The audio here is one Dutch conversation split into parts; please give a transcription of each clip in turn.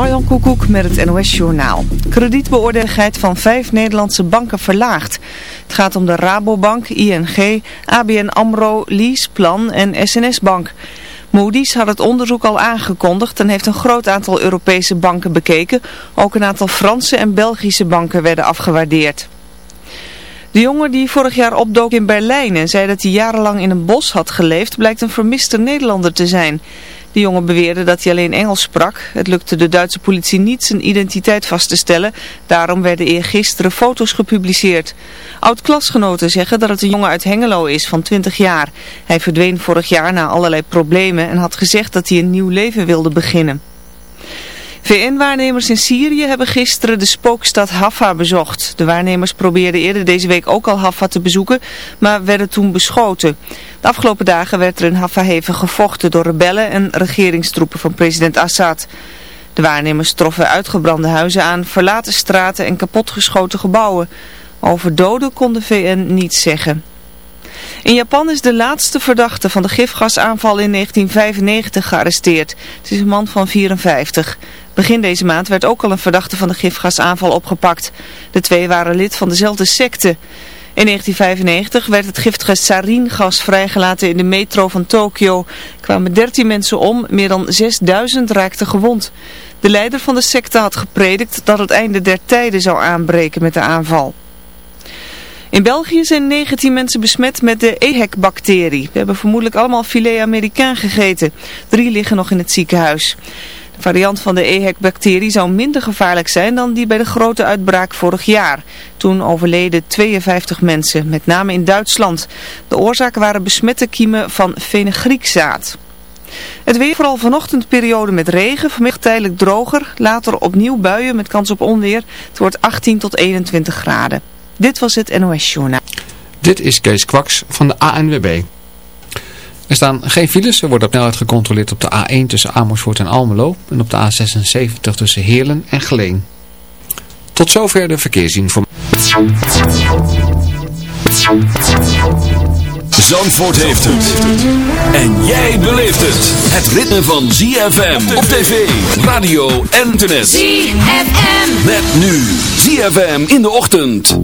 Marjan Koekoek met het NOS Journaal. Kredietbeoordeligheid van vijf Nederlandse banken verlaagd. Het gaat om de Rabobank, ING, ABN AMRO, Leaseplan en SNS Bank. Moody's had het onderzoek al aangekondigd en heeft een groot aantal Europese banken bekeken. Ook een aantal Franse en Belgische banken werden afgewaardeerd. De jongen die vorig jaar opdook in Berlijn en zei dat hij jarenlang in een bos had geleefd, blijkt een vermiste Nederlander te zijn. De jongen beweerde dat hij alleen Engels sprak. Het lukte de Duitse politie niet zijn identiteit vast te stellen. Daarom werden eergisteren foto's gepubliceerd. Oud-klasgenoten zeggen dat het een jongen uit Hengelo is van 20 jaar. Hij verdween vorig jaar na allerlei problemen en had gezegd dat hij een nieuw leven wilde beginnen. VN-waarnemers in Syrië hebben gisteren de spookstad Haffa bezocht. De waarnemers probeerden eerder deze week ook al Haffa te bezoeken, maar werden toen beschoten. De afgelopen dagen werd er in Haffa hevig gevochten door rebellen en regeringstroepen van president Assad. De waarnemers troffen uitgebrande huizen aan, verlaten straten en kapotgeschoten gebouwen. Over doden kon de VN niets zeggen. In Japan is de laatste verdachte van de gifgasaanval in 1995 gearresteerd. Het is een man van 54. Begin deze maand werd ook al een verdachte van de gifgasaanval opgepakt. De twee waren lid van dezelfde secte. In 1995 werd het giftige saringas vrijgelaten in de metro van Tokio. Kwamen 13 mensen om, meer dan 6000 raakten gewond. De leider van de secte had gepredikt dat het einde der tijden zou aanbreken met de aanval. In België zijn 19 mensen besmet met de EHEC-bacterie. We hebben vermoedelijk allemaal filet Amerikaan gegeten. Drie liggen nog in het ziekenhuis. Variant van de EHEC-bacterie zou minder gevaarlijk zijn dan die bij de grote uitbraak vorig jaar. Toen overleden 52 mensen, met name in Duitsland. De oorzaken waren besmette kiemen van fenugriekzaad. Het weer vooral vanochtend periode met regen, vanmiddag tijdelijk droger, later opnieuw buien met kans op onweer. Het wordt 18 tot 21 graden. Dit was het NOS Journaal. Dit is Kees Kwaks van de ANWB. Er staan geen files. Er wordt op snelheid gecontroleerd op de A1 tussen Amersfoort en Almelo. En op de A76 tussen Heerlen en Geleen. Tot zover de verkeersinformatie. Zandvoort heeft het. En jij beleeft het. Het ritme van ZFM op tv, radio en internet. ZFM. Met nu ZFM in de ochtend.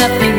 nothing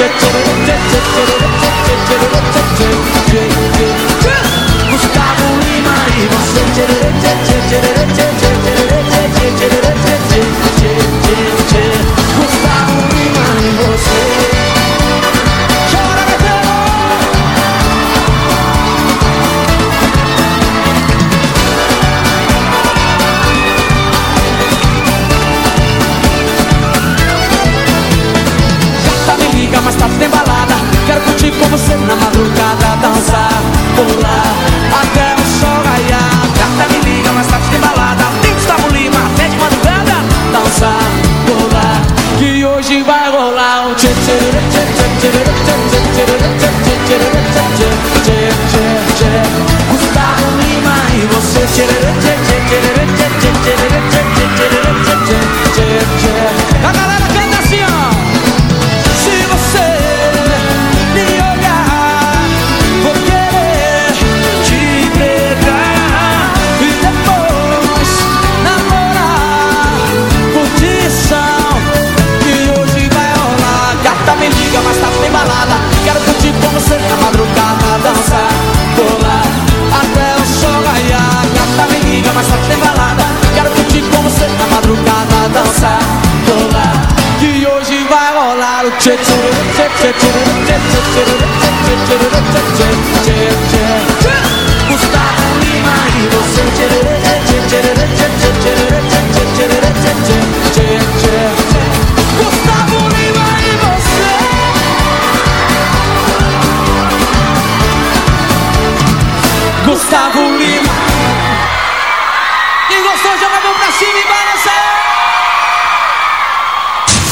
cha cha tet je, tet je, je,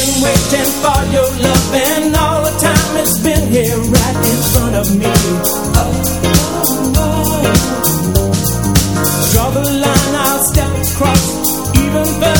been waiting for your love and all the time it's been here right in front of me. Oh, oh, oh. Draw the line, I'll step across even further.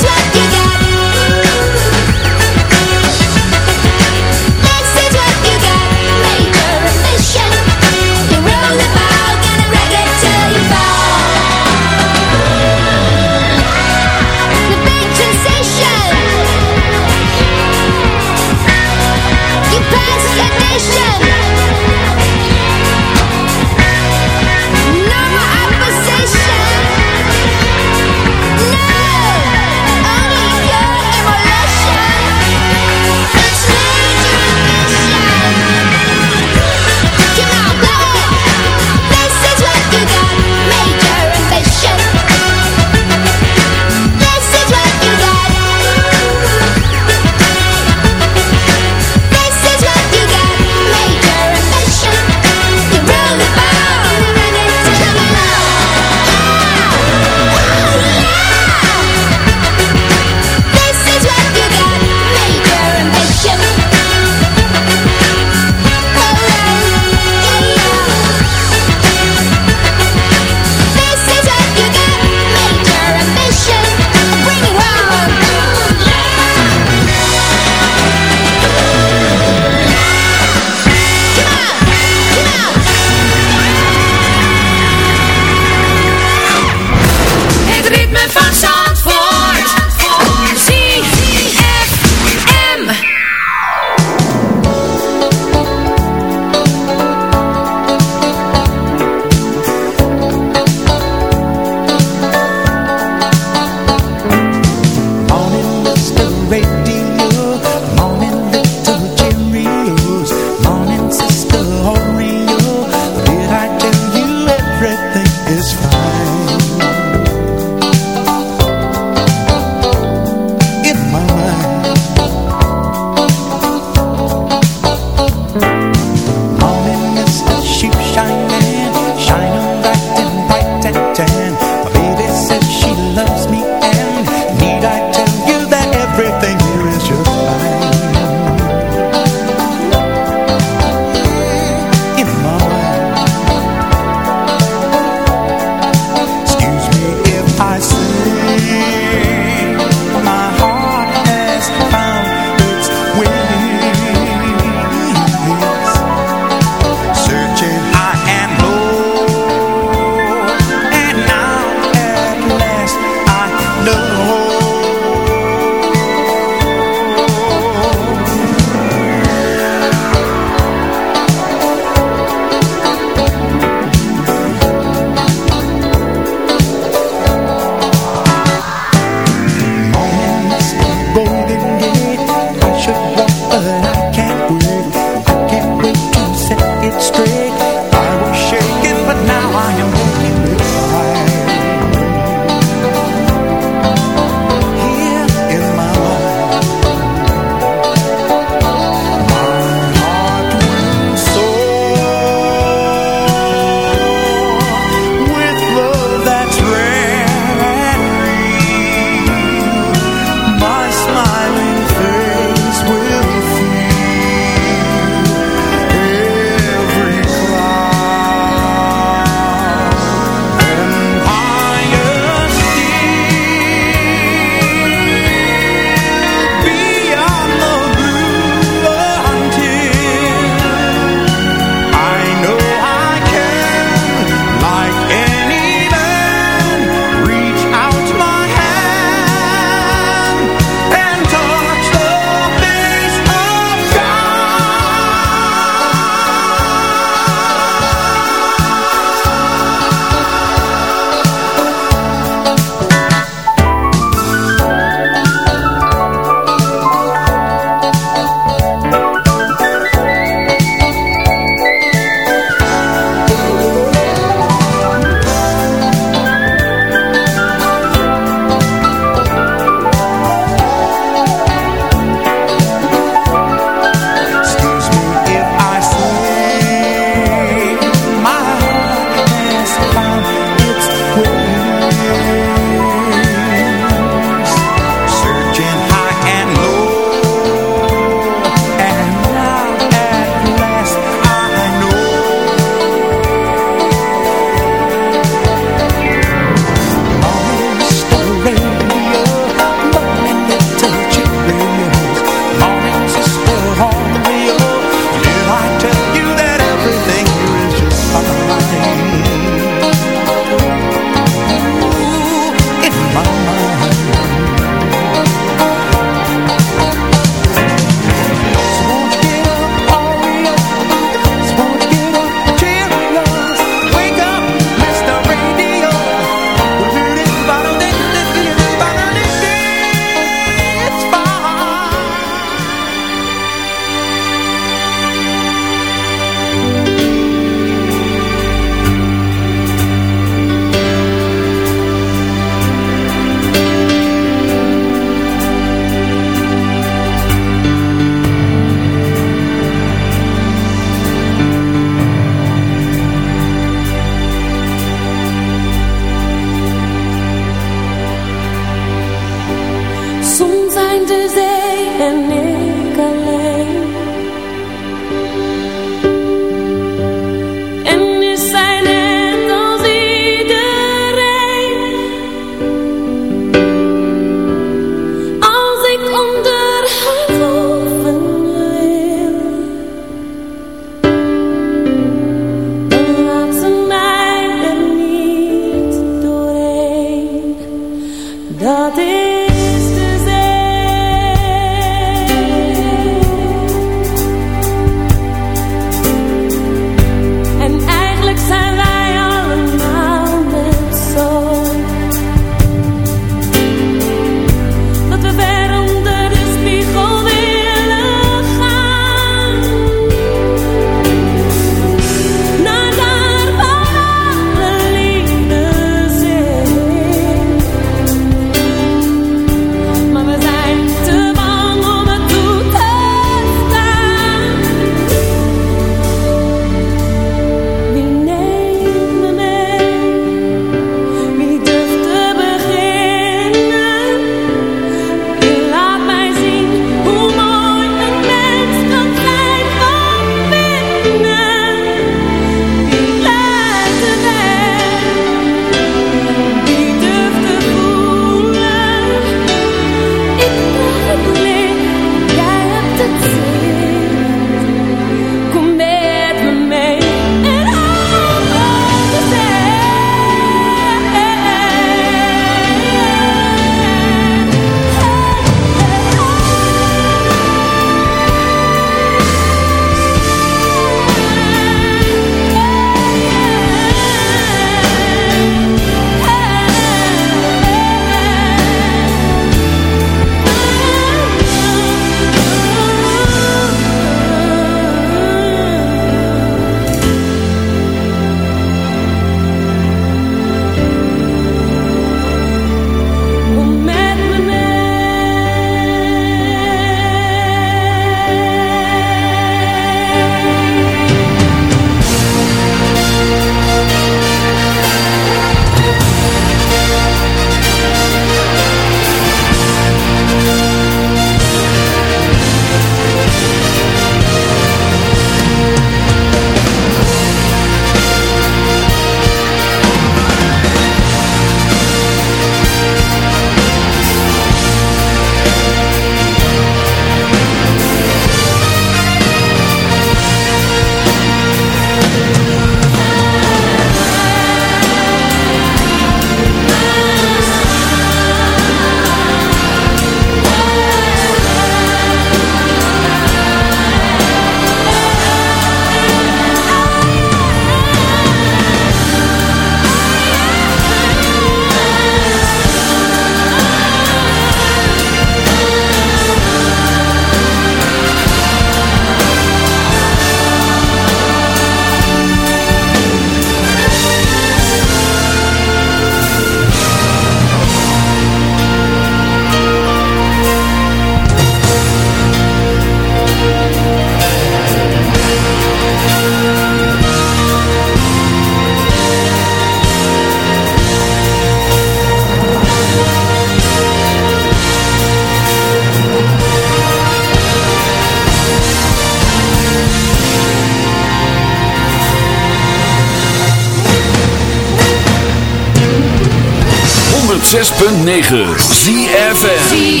106.9 ZFM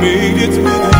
Made it with